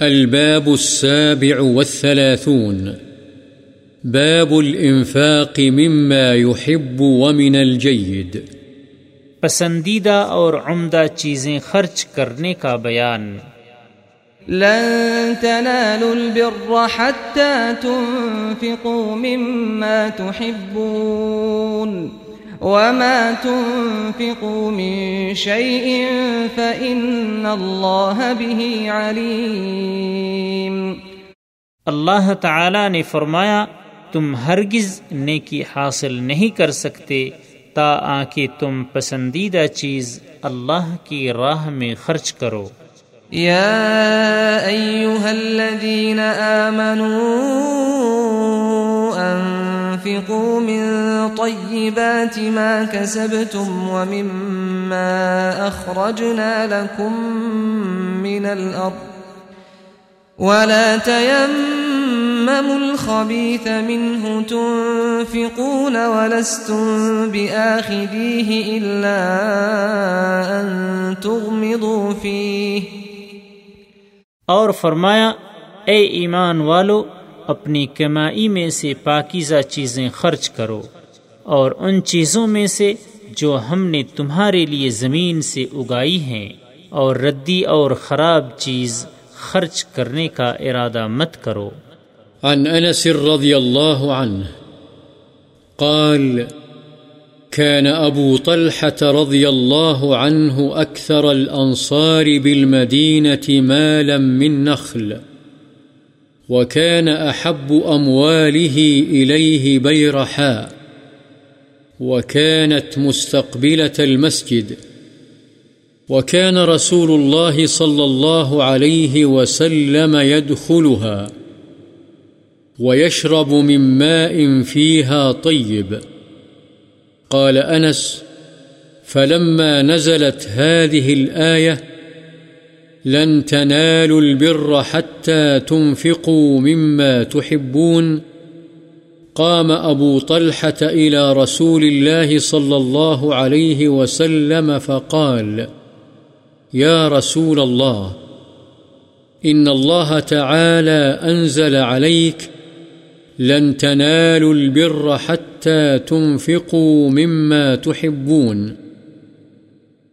الباب السابع والثلاثون. باب الإنفاق مما يحب ومن الجيد. پسندیدہ اور عمدہ چیزیں خرچ کرنے کا بیان. لن تنالوا البر حتى تنفقوا مما تحبون. وما تنفقوا من شيء فإن الله به عليم اللہ تعالی نے فرمایا تم ہرگز نیکی حاصل نہیں کر سکتے تا آنکہ تم پسندیدہ چیز اللہ کی راہ میں خرچ کرو۔ يا أيها الذين آمنوا أنفقوا من طيبات ما كسبتم ومما أخرجنا لكم من الأرض ولا تيمموا الخبيث منه تنفقون ولستم بآخذيه إلا أن تغمضوا فيه اور فرمایا، اے ایمان والو اپنی کمائی میں سے پاکیزہ چیزیں خرچ کرو اور ان چیزوں میں سے جو ہم نے تمہارے لیے زمین سے اگائی ہیں اور ردی اور خراب چیز خرچ کرنے کا ارادہ مت کرو۔ عن انس رضی اللہ عنہ قال كان أبو طلحة رضي الله عنه أكثر الأنصار بالمدينة مالا من نخل. وكان أحب أمواله إليه بيرحاء وكانت مستقبلة المسجد، وكان رسول الله صلى الله عليه وسلم يدخلها، ويشرب من ماء فيها طيب. قال أنس، فلما نزلت هذه الآية لن تنالوا البر حتى تنفقوا مما تحبون. قام أبو طلحة إلى رسول الله صلى الله عليه وسلم فقال يا رسول الله، إن الله تعالى أنزل عليك لن تنالوا البر حتى تنفقوا مما تحبون.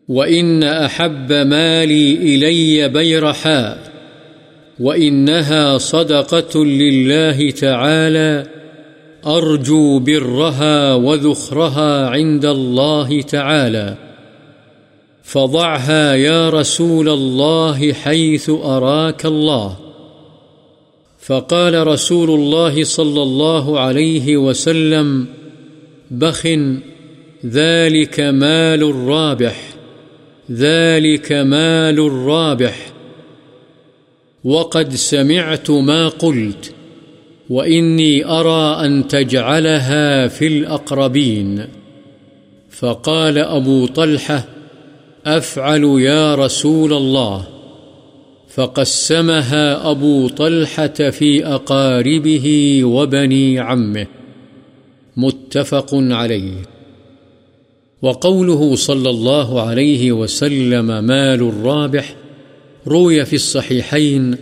وإن أحب مالي إلي بيرحاء وإنها صدقة لله تعالى أرجو برها وذخرها عند الله تعالى فضعها يا رسول الله حيث أراك الله فقال رسول الله صلى الله عليه وسلم بخ ذلك مال الرابح ذلك مال الرابح وقد سمعت ما قلت وإني أرى أن تجعلها في الأقربين فقال أبو طلحة أفعل يا رسول الله فقسمها أبو طلحة في أقاربه وبني عمه متفق عليه وقوله صلى الله عليه وسلم مال الرابح روي في الصحيحين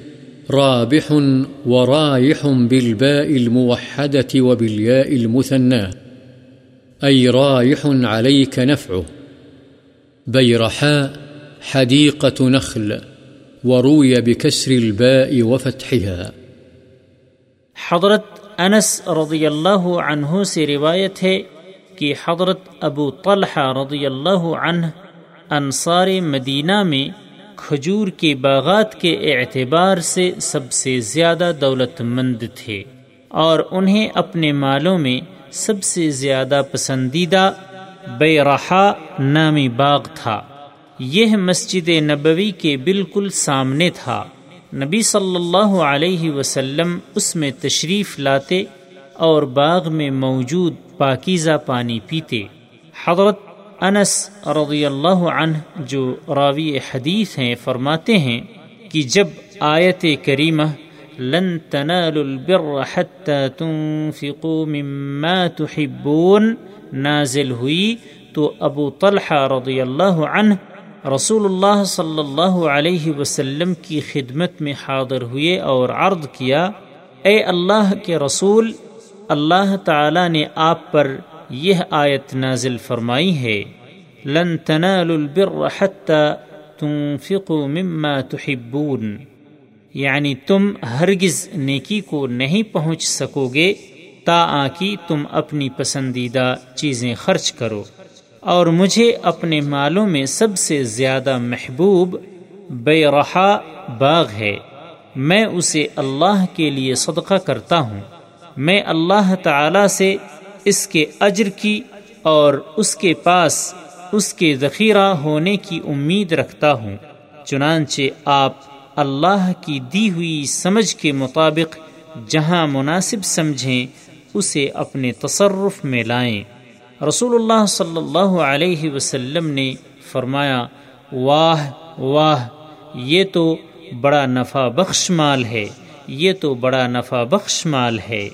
رابح ورايح بالباء الموحدة وبالياء المثنى، أي رايح عليك نفعه. بيرحاء حديقة نخل، وروي بكسر الباء وفتحها. حضرت انس رضی اللہ عنہ سے روایت ہے کہ حضرت ابو طلحہ رضی اللہ عنہ انصار مدینہ میں کھجور کے باغات کے اعتبار سے سب سے زیادہ دولت مند تھے اور انہیں اپنے مالوں میں سب سے زیادہ پسندیدہ بے رہا نامی باغ تھا۔ یہ مسجد نبوی کے بالکل سامنے تھا۔ نبی صلی اللہ علیہ وسلم اس میں تشریف لاتے اور باغ میں موجود پاکیزہ پانی پیتے۔ حضرت انس رضی اللہ عنہ جو راوی حدیث ہیں، فرماتے ہیں کہ جب آیت کریمہ لن تنالوا البر حتى تنفقوا مما تحبون نازل ہوئی، تو ابو طلحہ رضی اللہ عنہ رسول اللہ صلی اللہ علیہ وسلم کی خدمت میں حاضر ہوئے اور عرض کیا، اے اللہ کے رسول اللہ تعالی نے آپ پر یہ آیت نازل فرمائی ہے، لن تنالوا البر حتى تنفقوا مما تحبون یعنی تم ہرگز نیکی کو نہیں پہنچ سکو گے تا آکی تم اپنی پسندیدہ چیزیں خرچ کرو۔ اور مجھے اپنے مالوں میں سب سے زیادہ محبوب بے رہا باغ ہے۔ میں اسے اللہ کے لیے صدقہ کرتا ہوں۔ میں اللہ تعالی سے اس کے اجر کی اور اس کے پاس اس کے ذخیرہ ہونے کی امید رکھتا ہوں۔ چنانچہ آپ اللہ کی دی ہوئی سمجھ کے مطابق جہاں مناسب سمجھیں، اسے اپنے تصرف میں لائیں۔ رسول اللہ صلی اللہ علیہ وسلم نے فرمایا، واہ واہ، یہ تو بڑا نفع بخش مال ہے، یہ تو بڑا نفع بخش مال ہے۔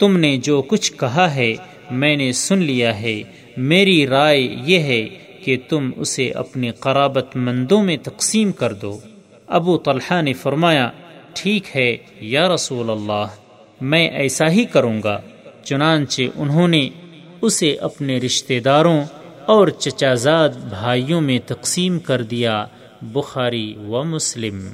تم نے جو کچھ کہا ہے، میں نے سن لیا ہے۔ میری رائے یہ ہے کہ تم اسے اپنے قرابت مندوں میں تقسیم کر دو۔ ابو طلحہ نے فرمایا، ٹھیک ہے یا رسول اللہ، میں ایسا ہی کروں گا۔ چنانچہ انہوں نے اسے اپنے رشتہ داروں اور چچا زاد بھائیوں میں تقسیم کر دیا، بخاری و مسلم۔